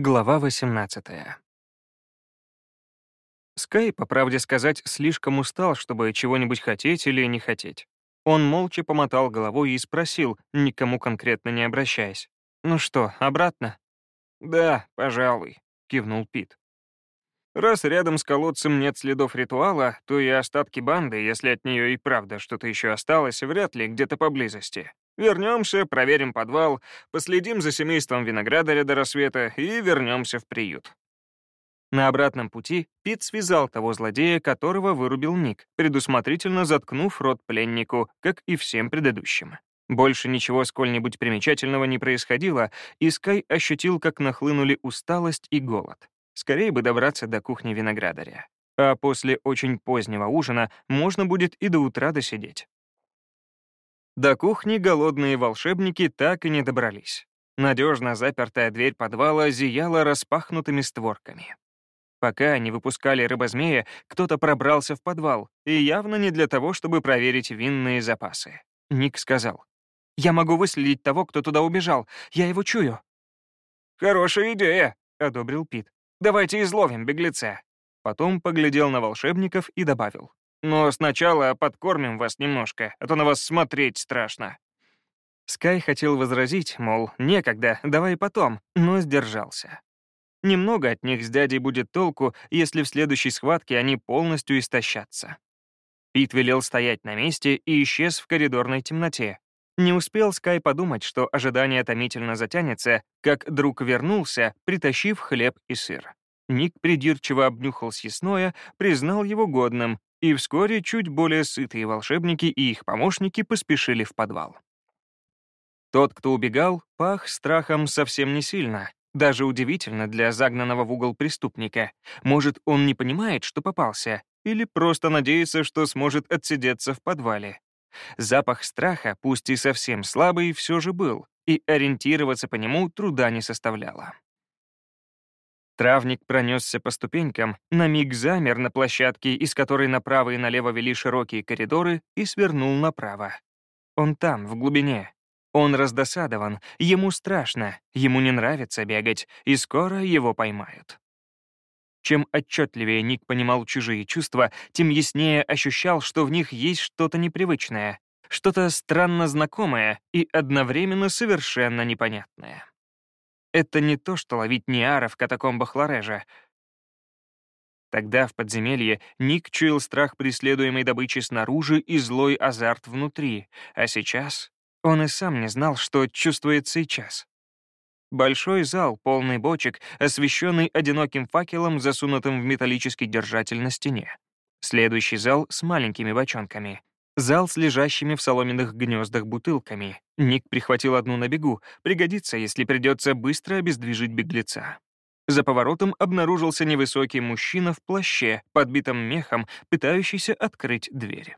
Глава 18 Скай, по правде сказать, слишком устал, чтобы чего-нибудь хотеть или не хотеть. Он молча помотал головой и спросил, никому конкретно не обращаясь. «Ну что, обратно?» «Да, пожалуй», — кивнул Пит. «Раз рядом с колодцем нет следов ритуала, то и остатки банды, если от нее и правда что-то еще осталось, вряд ли где-то поблизости. Вернемся, проверим подвал, последим за семейством виноградаря до рассвета и вернемся в приют. На обратном пути Пит связал того злодея, которого вырубил Ник, предусмотрительно заткнув рот пленнику, как и всем предыдущим. Больше ничего сколь-нибудь примечательного не происходило, и Скай ощутил, как нахлынули усталость и голод. Скорее бы добраться до кухни виноградаря. А после очень позднего ужина можно будет и до утра досидеть. До кухни голодные волшебники так и не добрались. Надежно запертая дверь подвала зияла распахнутыми створками. Пока они выпускали рыбозмея, кто-то пробрался в подвал, и явно не для того, чтобы проверить винные запасы. Ник сказал, «Я могу выследить того, кто туда убежал. Я его чую». «Хорошая идея», — одобрил Пит. «Давайте изловим беглеца». Потом поглядел на волшебников и добавил. Но сначала подкормим вас немножко, а то на вас смотреть страшно». Скай хотел возразить, мол, некогда, давай потом, но сдержался. Немного от них с дядей будет толку, если в следующей схватке они полностью истощатся. Пит велел стоять на месте и исчез в коридорной темноте. Не успел Скай подумать, что ожидание томительно затянется, как друг вернулся, притащив хлеб и сыр. Ник придирчиво обнюхал съестное, признал его годным и вскоре чуть более сытые волшебники и их помощники поспешили в подвал. Тот, кто убегал, пах страхом совсем не сильно. Даже удивительно для загнанного в угол преступника. Может, он не понимает, что попался, или просто надеется, что сможет отсидеться в подвале. Запах страха, пусть и совсем слабый, все же был, и ориентироваться по нему труда не составляло. Травник пронесся по ступенькам, на миг замер на площадке, из которой направо и налево вели широкие коридоры, и свернул направо. Он там, в глубине. Он раздосадован, ему страшно, ему не нравится бегать, и скоро его поймают. Чем отчетливее Ник понимал чужие чувства, тем яснее ощущал, что в них есть что-то непривычное, что-то странно знакомое и одновременно совершенно непонятное. Это не то, что ловить Ниара в катакомбах Лорежа. Тогда в подземелье Ник чуял страх преследуемой добычи снаружи и злой азарт внутри, а сейчас он и сам не знал, что чувствует сейчас. Большой зал, полный бочек, освещенный одиноким факелом, засунутым в металлический держатель на стене. Следующий зал с маленькими бочонками. Зал с лежащими в соломенных гнездах бутылками. Ник прихватил одну на бегу, пригодится, если придется быстро обездвижить беглеца. За поворотом обнаружился невысокий мужчина в плаще, подбитом мехом, пытающийся открыть дверь.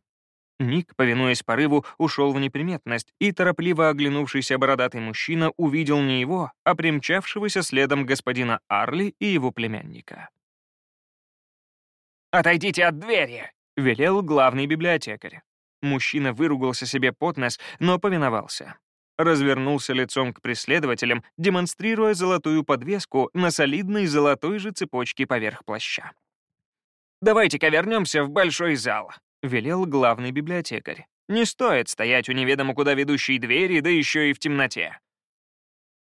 Ник, повинуясь порыву, ушел в неприметность, и торопливо оглянувшийся бородатый мужчина увидел не его, а примчавшегося следом господина Арли и его племянника. «Отойдите от двери!» — велел главный библиотекарь. Мужчина выругался себе под нос, но повиновался. Развернулся лицом к преследователям, демонстрируя золотую подвеску на солидной золотой же цепочке поверх плаща. «Давайте-ка вернемся в большой зал», — велел главный библиотекарь. «Не стоит стоять у неведомо куда ведущей двери, да еще и в темноте».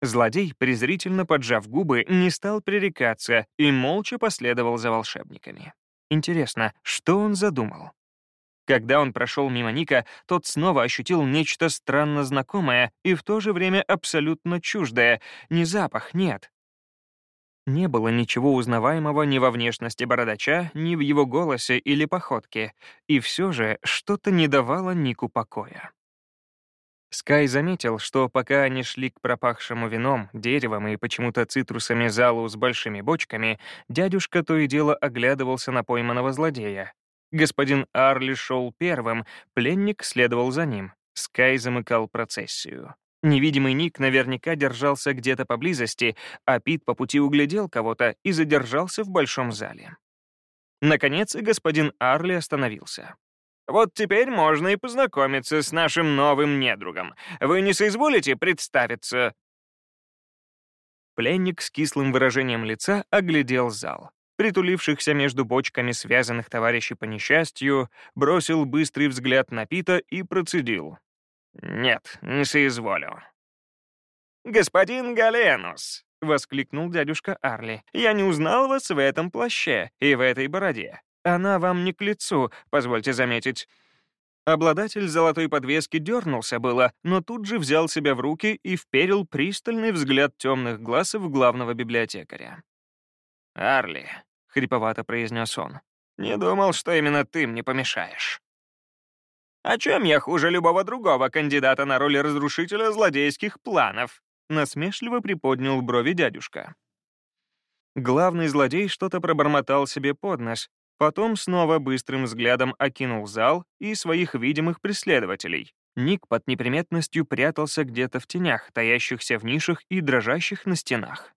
Злодей, презрительно поджав губы, не стал пререкаться и молча последовал за волшебниками. Интересно, что он задумал? Когда он прошел мимо Ника, тот снова ощутил нечто странно знакомое и в то же время абсолютно чуждое. Ни запах, нет. Не было ничего узнаваемого ни во внешности бородача, ни в его голосе или походке, и все же что-то не давало Нику покоя. Скай заметил, что пока они шли к пропахшему вином, деревом и почему-то цитрусами залу с большими бочками, дядюшка то и дело оглядывался на пойманного злодея, Господин Арли шел первым, пленник следовал за ним. Скай замыкал процессию. Невидимый Ник наверняка держался где-то поблизости, а Пит по пути углядел кого-то и задержался в большом зале. Наконец, господин Арли остановился. «Вот теперь можно и познакомиться с нашим новым недругом. Вы не соизволите представиться?» Пленник с кислым выражением лица оглядел зал. Притулившихся между бочками связанных товарищей по несчастью, бросил быстрый взгляд на Пита и процедил. «Нет, не соизволю». «Господин Галенус!» — воскликнул дядюшка Арли. «Я не узнал вас в этом плаще и в этой бороде. Она вам не к лицу, позвольте заметить». Обладатель золотой подвески дернулся было, но тут же взял себя в руки и вперил пристальный взгляд темных глаз в главного библиотекаря. «Арли», — хриповато произнес он, — «не думал, что именно ты мне помешаешь». «О чем я хуже любого другого кандидата на роль разрушителя злодейских планов?» — насмешливо приподнял брови дядюшка. Главный злодей что-то пробормотал себе под нос, Потом снова быстрым взглядом окинул зал и своих видимых преследователей. Ник под неприметностью прятался где-то в тенях, таящихся в нишах и дрожащих на стенах.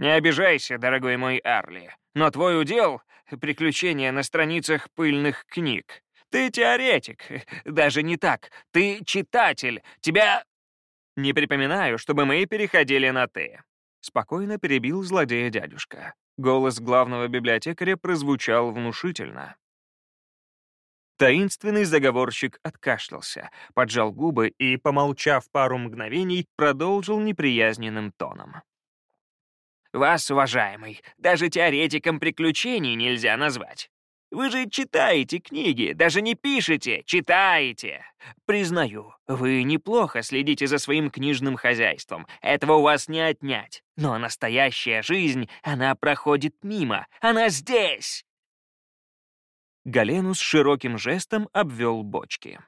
«Не обижайся, дорогой мой Арли, но твой удел — приключения на страницах пыльных книг. Ты теоретик, даже не так, ты читатель, тебя...» «Не припоминаю, чтобы мы переходили на «ты». Спокойно перебил злодея дядюшка. Голос главного библиотекаря прозвучал внушительно. Таинственный заговорщик откашлялся, поджал губы и, помолчав пару мгновений, продолжил неприязненным тоном. «Вас, уважаемый, даже теоретиком приключений нельзя назвать. Вы же читаете книги, даже не пишете, читаете. Признаю, вы неплохо следите за своим книжным хозяйством, этого у вас не отнять. Но настоящая жизнь, она проходит мимо, она здесь!» Галенус широким жестом обвел бочки.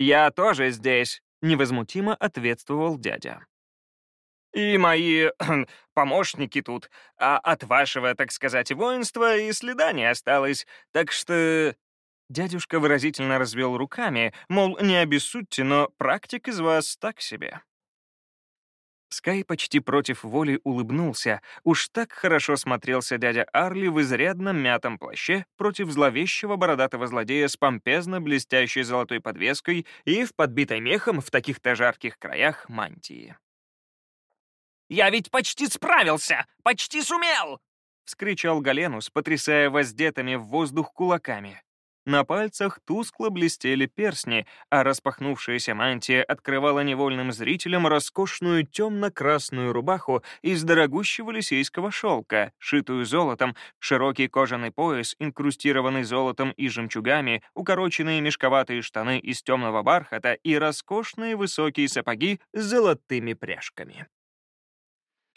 «Я тоже здесь», — невозмутимо ответствовал дядя. И мои помощники тут. А от вашего, так сказать, воинства и следа не осталось. Так что...» Дядюшка выразительно развел руками, мол, не обессудьте, но практик из вас так себе. Скай почти против воли улыбнулся. Уж так хорошо смотрелся дядя Арли в изрядно мятом плаще против зловещего бородатого злодея с помпезно блестящей золотой подвеской и в подбитой мехом в таких-то жарких краях мантии. Я ведь почти справился! Почти сумел!» — вскричал Галенус, потрясая воздетыми в воздух кулаками. На пальцах тускло блестели перстни, а распахнувшаяся мантия открывала невольным зрителям роскошную темно-красную рубаху из дорогущего лисейского шелка, шитую золотом, широкий кожаный пояс, инкрустированный золотом и жемчугами, укороченные мешковатые штаны из темного бархата и роскошные высокие сапоги с золотыми пряжками.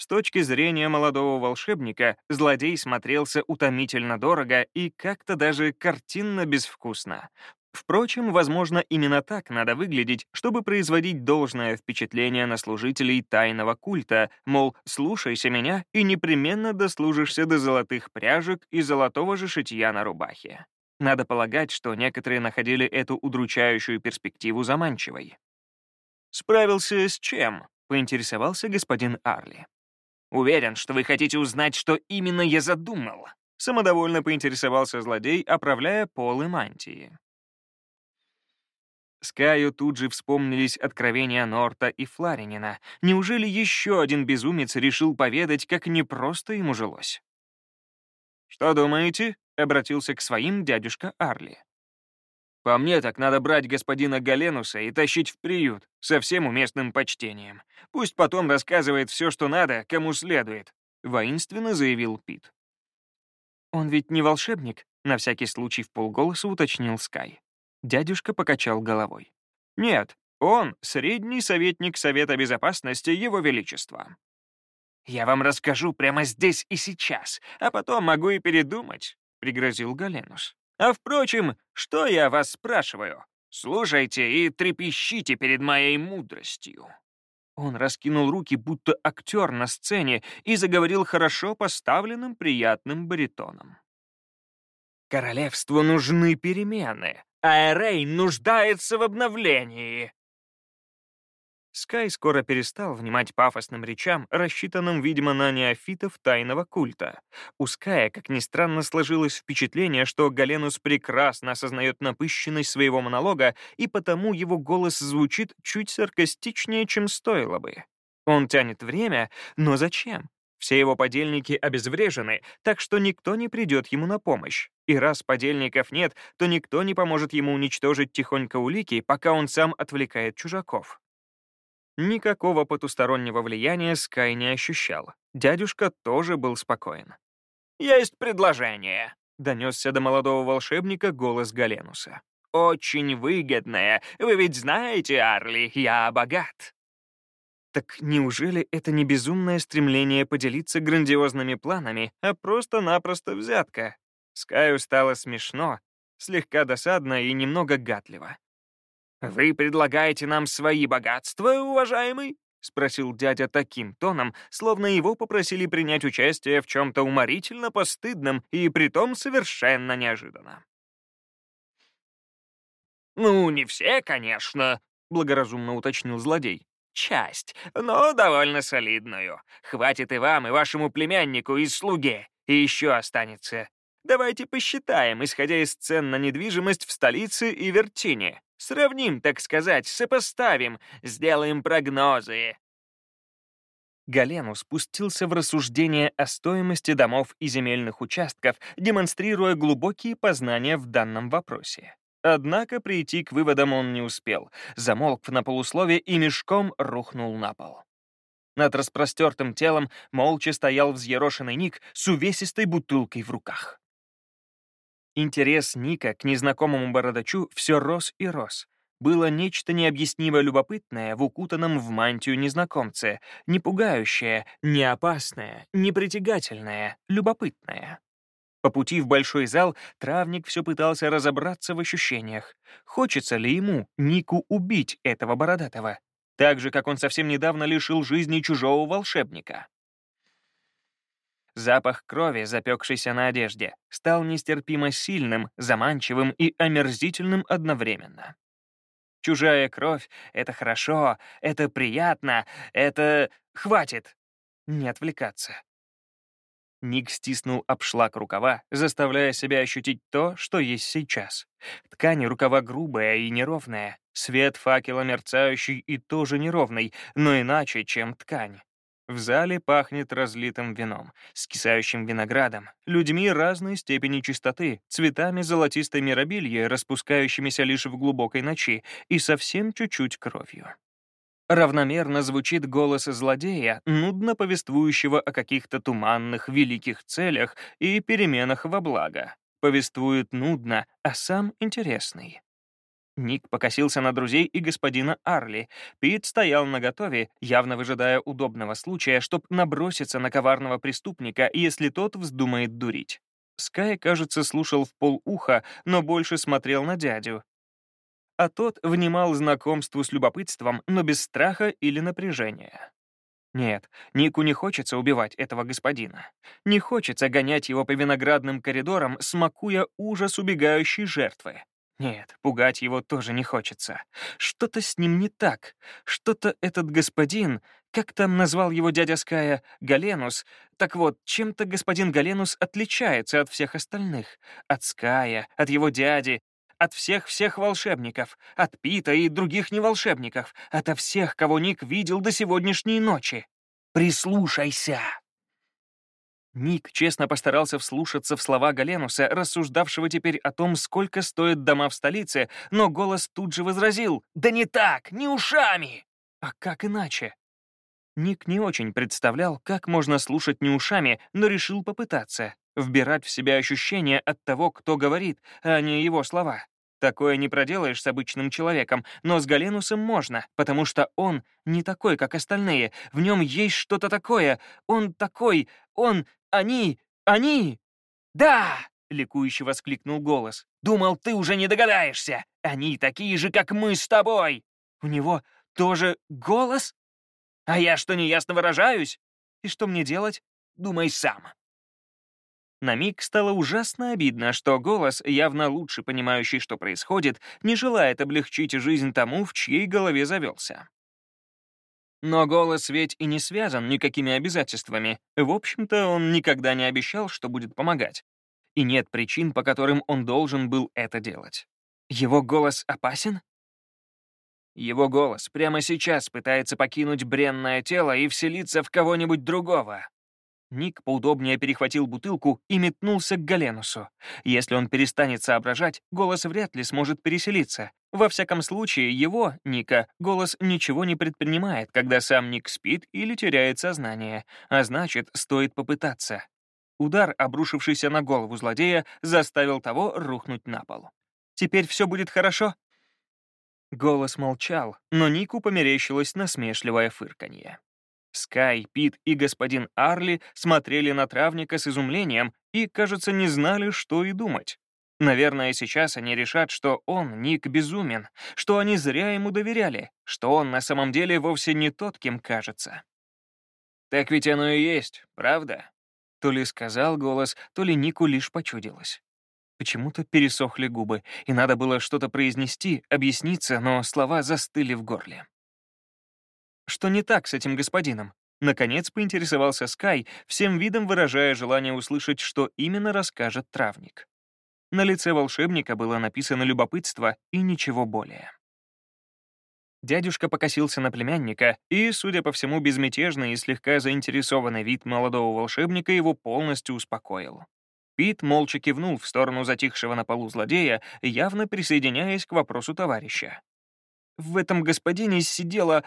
С точки зрения молодого волшебника, злодей смотрелся утомительно дорого и как-то даже картинно безвкусно. Впрочем, возможно, именно так надо выглядеть, чтобы производить должное впечатление на служителей тайного культа, мол, слушайся меня и непременно дослужишься до золотых пряжек и золотого же шитья на рубахе. Надо полагать, что некоторые находили эту удручающую перспективу заманчивой. «Справился с чем?» — поинтересовался господин Арли. Уверен, что вы хотите узнать, что именно я задумал. Самодовольно поинтересовался злодей, оправляя полы мантии. Скаю тут же вспомнились откровения Норта и Фларинина. Неужели еще один безумец решил поведать, как непросто ему жилось? «Что думаете?» — обратился к своим дядюшка Арли. По мне, так надо брать господина Галенуса и тащить в приют со всем уместным почтением. Пусть потом рассказывает все, что надо, кому следует», — воинственно заявил Пит. «Он ведь не волшебник?» — на всякий случай в полголоса уточнил Скай. Дядюшка покачал головой. «Нет, он — средний советник Совета Безопасности Его Величества». «Я вам расскажу прямо здесь и сейчас, а потом могу и передумать», — пригрозил Галенус. А впрочем, что я вас спрашиваю? Слушайте и трепещите перед моей мудростью». Он раскинул руки, будто актер на сцене, и заговорил хорошо поставленным приятным баритоном. «Королевству нужны перемены, а Эрей нуждается в обновлении. Скай скоро перестал внимать пафосным речам, рассчитанным, видимо, на неофитов тайного культа. У Ская, как ни странно, сложилось впечатление, что Галенус прекрасно осознает напыщенность своего монолога, и потому его голос звучит чуть саркастичнее, чем стоило бы. Он тянет время, но зачем? Все его подельники обезврежены, так что никто не придет ему на помощь. И раз подельников нет, то никто не поможет ему уничтожить тихонько улики, пока он сам отвлекает чужаков. Никакого потустороннего влияния Скай не ощущал. Дядюшка тоже был спокоен. «Есть предложение», — донесся до молодого волшебника голос Галенуса. «Очень выгодное. Вы ведь знаете, Арли, я богат». Так неужели это не безумное стремление поделиться грандиозными планами, а просто-напросто взятка? Скаю стало смешно, слегка досадно и немного гадливо. «Вы предлагаете нам свои богатства, уважаемый?» — спросил дядя таким тоном, словно его попросили принять участие в чем-то уморительно постыдном и притом совершенно неожиданно. «Ну, не все, конечно», — благоразумно уточнил злодей. Часть, но довольно солидную. Хватит и вам, и вашему племяннику, и слуге. И еще останется. Давайте посчитаем, исходя из цен на недвижимость в столице и Вертине. Сравним, так сказать, сопоставим, сделаем прогнозы. Галену спустился в рассуждение о стоимости домов и земельных участков, демонстрируя глубокие познания в данном вопросе. Однако прийти к выводам он не успел, замолк на полуслове и мешком рухнул на пол. Над распростертым телом молча стоял взъерошенный Ник с увесистой бутылкой в руках. Интерес Ника к незнакомому бородачу все рос и рос. Было нечто необъяснимо любопытное в укутанном в мантию незнакомце, не пугающее, не опасное, не притягательное, любопытное. По пути в большой зал травник все пытался разобраться в ощущениях. Хочется ли ему, Нику, убить этого бородатого? Так же, как он совсем недавно лишил жизни чужого волшебника. Запах крови, запекшийся на одежде, стал нестерпимо сильным, заманчивым и омерзительным одновременно. Чужая кровь — это хорошо, это приятно, это... Хватит! Не отвлекаться. Ник стиснул обшлаг рукава, заставляя себя ощутить то, что есть сейчас. Ткань рукава грубая и неровная, свет факела мерцающий и тоже неровный, но иначе, чем ткань. В зале пахнет разлитым вином, скисающим виноградом, людьми разной степени чистоты, цветами золотистой мирабильи, распускающимися лишь в глубокой ночи, и совсем чуть-чуть кровью. Равномерно звучит голос злодея, нудно повествующего о каких-то туманных великих целях и переменах во благо. Повествует нудно, а сам интересный. Ник покосился на друзей и господина Арли. Пит стоял наготове, явно выжидая удобного случая, чтобы наброситься на коварного преступника, если тот вздумает дурить. Скай, кажется, слушал в полуха, но больше смотрел на дядю а тот внимал знакомству с любопытством, но без страха или напряжения. Нет, Нику не хочется убивать этого господина. Не хочется гонять его по виноградным коридорам, смакуя ужас убегающей жертвы. Нет, пугать его тоже не хочется. Что-то с ним не так. Что-то этот господин, как там назвал его дядя Ская, Галенус, так вот, чем-то господин Галенус отличается от всех остальных. От Ская, от его дяди, от всех-всех волшебников, от Пита и других неволшебников, ото всех, кого Ник видел до сегодняшней ночи. Прислушайся!» Ник честно постарался вслушаться в слова Галенуса, рассуждавшего теперь о том, сколько стоят дома в столице, но голос тут же возразил «Да не так, не ушами!» А как иначе? Ник не очень представлял, как можно слушать не ушами, но решил попытаться, вбирать в себя ощущения от того, кто говорит, а не его слова. Такое не проделаешь с обычным человеком, но с Галенусом можно, потому что он не такой, как остальные. В нем есть что-то такое. Он такой, он, они, они. «Да!» — ликующе воскликнул голос. «Думал, ты уже не догадаешься. Они такие же, как мы с тобой. У него тоже голос? А я что, неясно выражаюсь? И что мне делать? Думай сам». На миг стало ужасно обидно, что голос, явно лучше понимающий, что происходит, не желает облегчить жизнь тому, в чьей голове завелся. Но голос ведь и не связан никакими обязательствами. В общем-то, он никогда не обещал, что будет помогать. И нет причин, по которым он должен был это делать. Его голос опасен? Его голос прямо сейчас пытается покинуть бренное тело и вселиться в кого-нибудь другого. Ник поудобнее перехватил бутылку и метнулся к Галенусу. Если он перестанет соображать, голос вряд ли сможет переселиться. Во всяком случае, его, Ника, голос ничего не предпринимает, когда сам Ник спит или теряет сознание, а значит, стоит попытаться. Удар, обрушившийся на голову злодея, заставил того рухнуть на пол. «Теперь все будет хорошо?» Голос молчал, но Нику померещилось насмешливое фырканье. Скай, Пит и господин Арли смотрели на травника с изумлением и, кажется, не знали, что и думать. Наверное, сейчас они решат, что он, Ник, безумен, что они зря ему доверяли, что он на самом деле вовсе не тот, кем кажется. «Так ведь оно и есть, правда?» То ли сказал голос, то ли Нику лишь почудилось. Почему-то пересохли губы, и надо было что-то произнести, объясниться, но слова застыли в горле. Что не так с этим господином? Наконец поинтересовался Скай, всем видом выражая желание услышать, что именно расскажет травник. На лице волшебника было написано любопытство и ничего более. Дядюшка покосился на племянника, и, судя по всему, безмятежный и слегка заинтересованный вид молодого волшебника его полностью успокоил. Пит молча кивнул в сторону затихшего на полу злодея, явно присоединяясь к вопросу товарища. «В этом господине сидела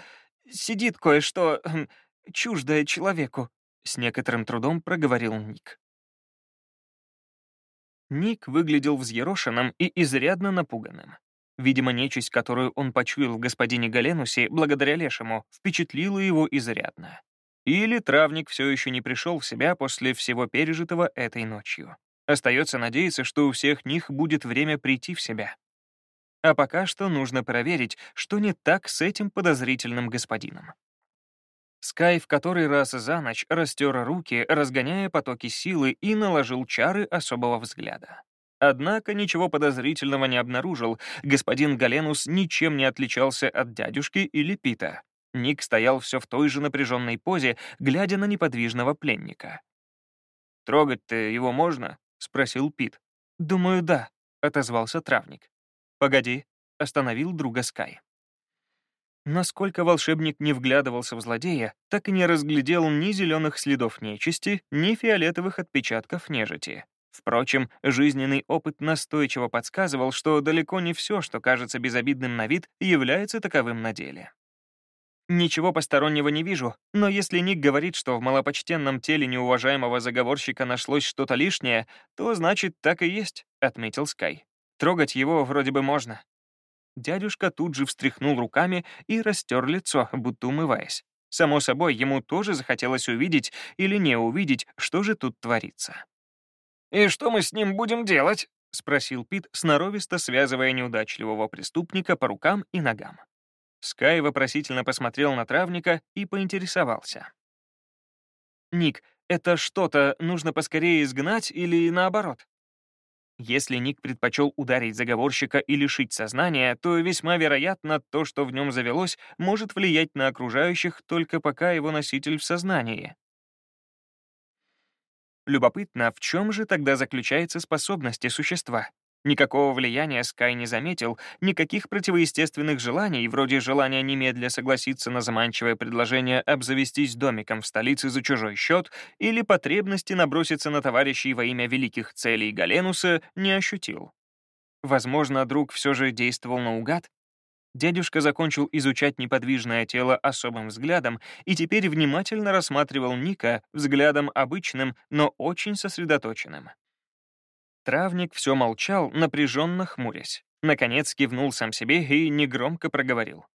сидит кое-что хм, чуждое человеку», — с некоторым трудом проговорил Ник. Ник выглядел взъерошенным и изрядно напуганным. Видимо, нечисть, которую он почуял в господине Галенусе, благодаря Лешему, впечатлила его изрядно. Или травник все еще не пришел в себя после всего пережитого этой ночью. Остается надеяться, что у всех них будет время прийти в себя. А пока что нужно проверить, что не так с этим подозрительным господином. Скай в который раз за ночь растер руки, разгоняя потоки силы и наложил чары особого взгляда. Однако ничего подозрительного не обнаружил, господин Галенус ничем не отличался от дядюшки или Пита. Ник стоял все в той же напряженной позе, глядя на неподвижного пленника. «Трогать-то его можно?» — спросил Пит. «Думаю, да», — отозвался травник. «Погоди», — остановил друга Скай. Насколько волшебник не вглядывался в злодея, так и не разглядел ни зеленых следов нечисти, ни фиолетовых отпечатков нежити. Впрочем, жизненный опыт настойчиво подсказывал, что далеко не все, что кажется безобидным на вид, является таковым на деле. Ничего постороннего не вижу, но если Ник говорит, что в малопочтенном теле неуважаемого заговорщика нашлось что-то лишнее, то значит так и есть, отметил Скай. Трогать его вроде бы можно. Дядюшка тут же встряхнул руками и растер лицо, будто умываясь. Само собой, ему тоже захотелось увидеть или не увидеть, что же тут творится. «И что мы с ним будем делать?» — спросил Пит, сноровисто связывая неудачливого преступника по рукам и ногам. Скай вопросительно посмотрел на травника и поинтересовался. «Ник, это что-то нужно поскорее изгнать или наоборот?» Если Ник предпочел ударить заговорщика и лишить сознания, то весьма вероятно, то, что в нем завелось, может влиять на окружающих только пока его носитель в сознании. Любопытно, в чем же тогда заключается способности существа? Никакого влияния Скай не заметил, никаких противоестественных желаний, вроде желания немедля согласиться на заманчивое предложение обзавестись домиком в столице за чужой счет или потребности наброситься на товарищей во имя великих целей Галенуса, не ощутил. Возможно, друг все же действовал наугад? Дядюшка закончил изучать неподвижное тело особым взглядом и теперь внимательно рассматривал Ника взглядом обычным, но очень сосредоточенным. Травник все молчал, напряженно хмурясь. Наконец кивнул сам себе и негромко проговорил.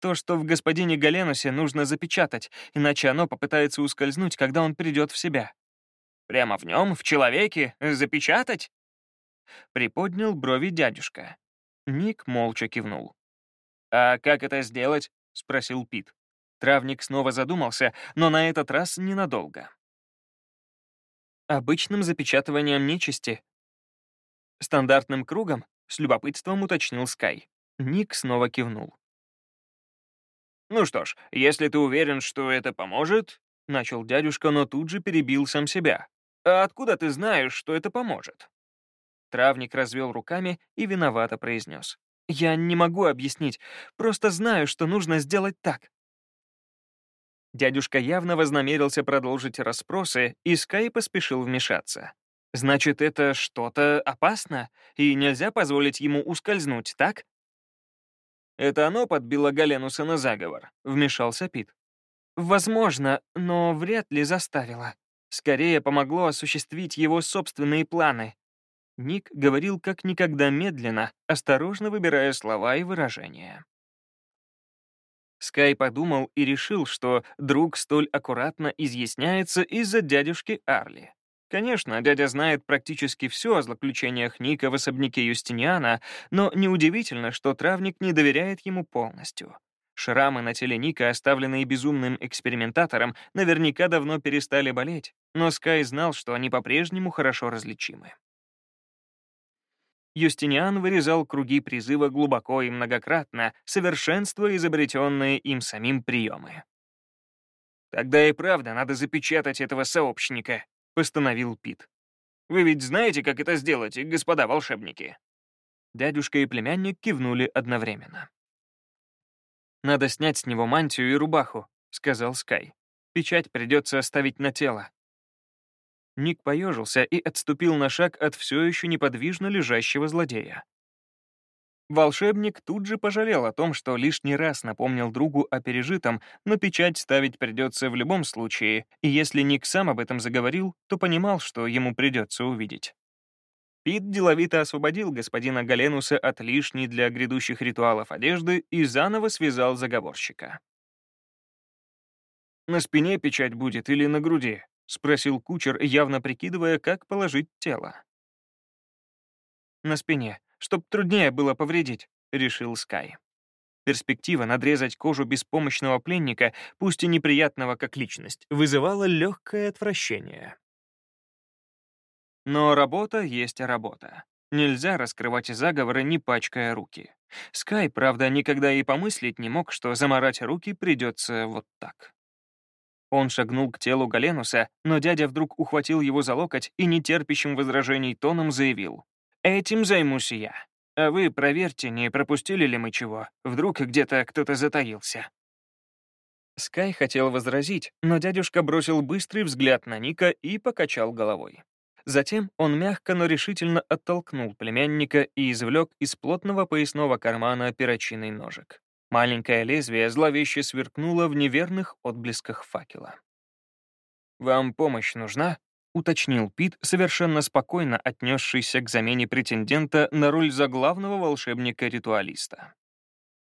То, что в господине Галенусе нужно запечатать, иначе оно попытается ускользнуть, когда он придет в себя. «Прямо в нем, в человеке, запечатать?» Приподнял брови дядюшка. Ник молча кивнул. «А как это сделать?» — спросил Пит. Травник снова задумался, но на этот раз ненадолго. Обычным запечатыванием нечисти, Стандартным кругом? С любопытством уточнил Скай. Ник снова кивнул. «Ну что ж, если ты уверен, что это поможет...» — начал дядюшка, но тут же перебил сам себя. «А откуда ты знаешь, что это поможет?» Травник развел руками и виновато произнес. Я не могу объяснить, просто знаю, что нужно сделать так». Дядюшка явно вознамерился продолжить расспросы, и Скай поспешил вмешаться. «Значит, это что-то опасно, и нельзя позволить ему ускользнуть, так?» «Это оно подбило Галенуса на заговор», — вмешался Пит. «Возможно, но вряд ли заставило. Скорее помогло осуществить его собственные планы». Ник говорил как никогда медленно, осторожно выбирая слова и выражения. Скай подумал и решил, что друг столь аккуратно изъясняется из-за дядюшки Арли. Конечно, дядя знает практически все о злоключениях Ника в особняке Юстиниана, но неудивительно, что травник не доверяет ему полностью. Шрамы на теле Ника, оставленные безумным экспериментатором, наверняка давно перестали болеть, но Скай знал, что они по-прежнему хорошо различимы. Юстиниан вырезал круги призыва глубоко и многократно, совершенствуя изобретенные им самим приемы. «Тогда и правда надо запечатать этого сообщника», — постановил Пит. «Вы ведь знаете, как это сделать, господа волшебники?» Дядюшка и племянник кивнули одновременно. «Надо снять с него мантию и рубаху», — сказал Скай. «Печать придется оставить на тело». Ник поежился и отступил на шаг от все еще неподвижно лежащего злодея. Волшебник тут же пожалел о том, что лишний раз напомнил другу о пережитом, но печать ставить придется в любом случае, и если Ник сам об этом заговорил, то понимал, что ему придется увидеть. Пит деловито освободил господина Галенуса от лишней для грядущих ритуалов одежды и заново связал заговорщика. «На спине печать будет или на груди?» — спросил кучер, явно прикидывая, как положить тело. «На спине», чтоб труднее было повредить», — решил Скай. Перспектива надрезать кожу беспомощного пленника, пусть и неприятного как личность, вызывала легкое отвращение. Но работа есть работа. Нельзя раскрывать заговоры, не пачкая руки. Скай, правда, никогда и помыслить не мог, что заморать руки придется вот так. Он шагнул к телу Галенуса, но дядя вдруг ухватил его за локоть и нетерпящим возражений тоном заявил. Этим займусь я. А вы проверьте, не пропустили ли мы чего. Вдруг где-то кто-то затаился». Скай хотел возразить, но дядюшка бросил быстрый взгляд на Ника и покачал головой. Затем он мягко, но решительно оттолкнул племянника и извлек из плотного поясного кармана перочинный ножик. Маленькое лезвие зловеще сверкнуло в неверных отблесках факела. «Вам помощь нужна?» — уточнил Пит, совершенно спокойно отнесшийся к замене претендента на роль заглавного волшебника-ритуалиста.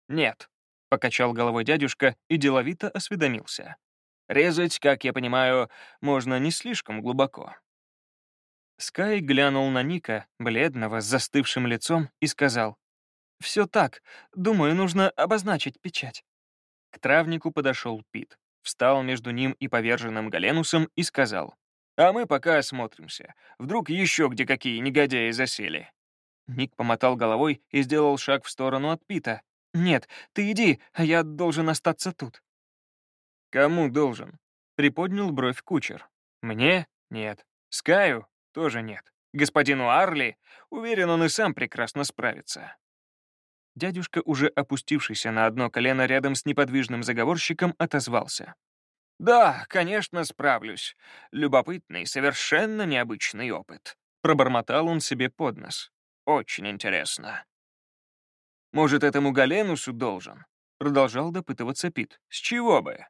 «Нет», — покачал головой дядюшка и деловито осведомился. «Резать, как я понимаю, можно не слишком глубоко». Скай глянул на Ника, бледного, с застывшим лицом, и сказал, «Все так. Думаю, нужно обозначить печать». К травнику подошел Пит, встал между ним и поверженным Галенусом и сказал, а мы пока осмотримся. Вдруг еще где какие негодяи засели». Ник помотал головой и сделал шаг в сторону от Пита. «Нет, ты иди, а я должен остаться тут». «Кому должен?» — приподнял бровь кучер. «Мне? Нет. Скаю? Тоже нет. Господину Арли? Уверен, он и сам прекрасно справится». Дядюшка, уже опустившийся на одно колено рядом с неподвижным заговорщиком, отозвался. «Да, конечно, справлюсь. Любопытный, совершенно необычный опыт». Пробормотал он себе под нос. «Очень интересно». «Может, этому Галенусу должен?» Продолжал допытываться Пит. «С чего бы?»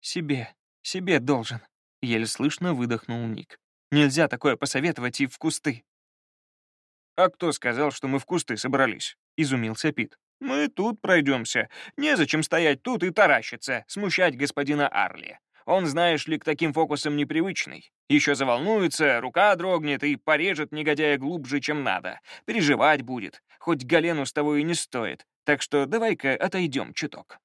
«Себе, себе должен», — еле слышно выдохнул Ник. «Нельзя такое посоветовать и в кусты». «А кто сказал, что мы в кусты собрались?» — изумился Пит. Мы тут пройдемся. Незачем стоять тут и таращиться, смущать господина Арли. Он, знаешь ли, к таким фокусам непривычный. Еще заволнуется, рука дрогнет и порежет негодяя глубже, чем надо. Переживать будет. Хоть Галену с того и не стоит. Так что давай-ка отойдем чуток.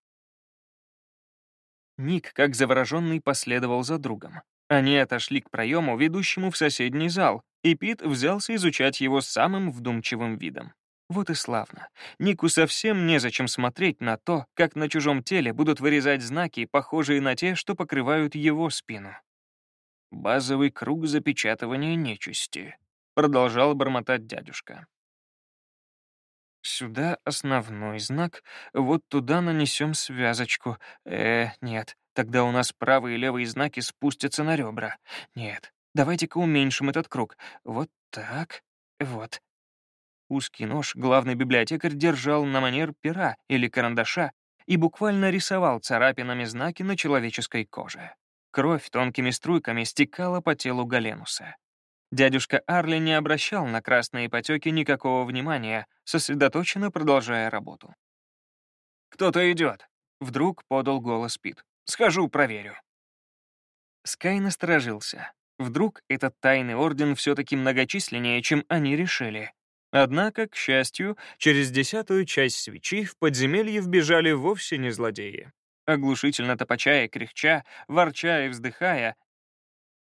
Ник, как завороженный, последовал за другом. Они отошли к проему, ведущему в соседний зал, и Пит взялся изучать его самым вдумчивым видом. Вот и славно. Нику совсем незачем смотреть на то, как на чужом теле будут вырезать знаки, похожие на те, что покрывают его спину. «Базовый круг запечатывания нечисти», — продолжал бормотать дядюшка. Сюда основной знак, вот туда нанесем связочку. Э, нет, тогда у нас правые и левые знаки спустятся на ребра. Нет, давайте-ка уменьшим этот круг. Вот так, вот. Узкий нож главный библиотекарь держал на манер пера или карандаша и буквально рисовал царапинами знаки на человеческой коже. Кровь тонкими струйками стекала по телу Галенуса. Дядюшка Арли не обращал на красные потеки никакого внимания, сосредоточенно продолжая работу. «Кто-то идет», — вдруг подал голос Пит. «Схожу, проверю». Скай насторожился. Вдруг этот тайный орден все-таки многочисленнее, чем они решили. Однако, к счастью, через десятую часть свечи в подземелье вбежали вовсе не злодеи. Оглушительно топача и кряхча, ворча и вздыхая,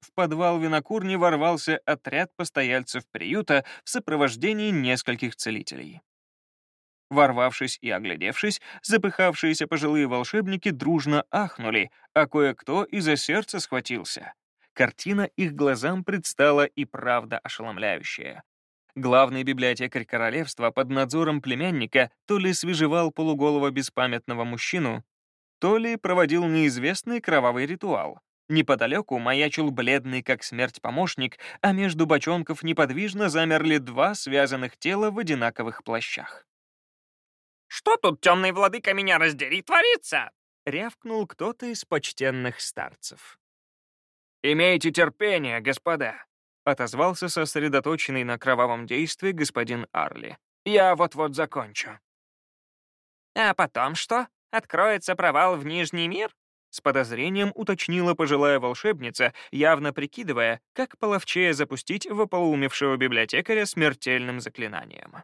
в подвал винокурни ворвался отряд постояльцев приюта в сопровождении нескольких целителей. Ворвавшись и оглядевшись, запыхавшиеся пожилые волшебники дружно ахнули, а кое-кто и за сердце схватился. Картина их глазам предстала и правда ошеломляющая. Главный библиотекарь королевства под надзором племянника то ли свежевал полуголого беспамятного мужчину, то ли проводил неизвестный кровавый ритуал. Неподалеку маячил бледный, как смерть, помощник, а между бочонков неподвижно замерли два связанных тела в одинаковых плащах. «Что тут, темный владыка, меня раздери, творится?» — рявкнул кто-то из почтенных старцев. «Имейте терпение, господа», — отозвался сосредоточенный на кровавом действии господин Арли. «Я вот-вот закончу». «А потом что? Откроется провал в Нижний мир?» С подозрением уточнила пожилая волшебница, явно прикидывая, как половчее запустить в ополоумевшего библиотекаря смертельным заклинанием.